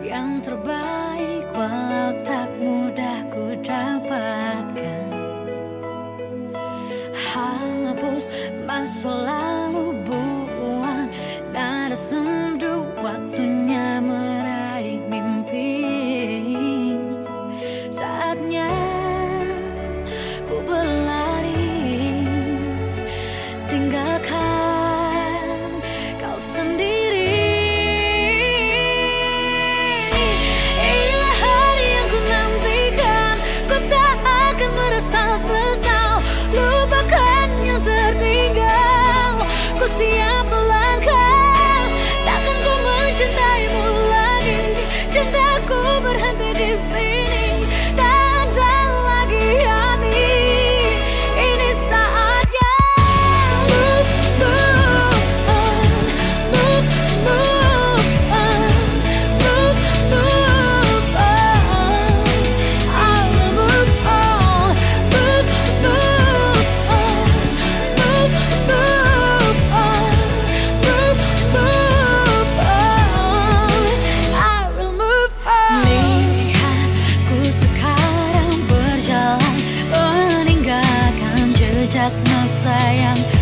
yang terbaik walau tak mudah ku dapatkan. Hapus masa lalu buang nada sendu waktunya sejak masa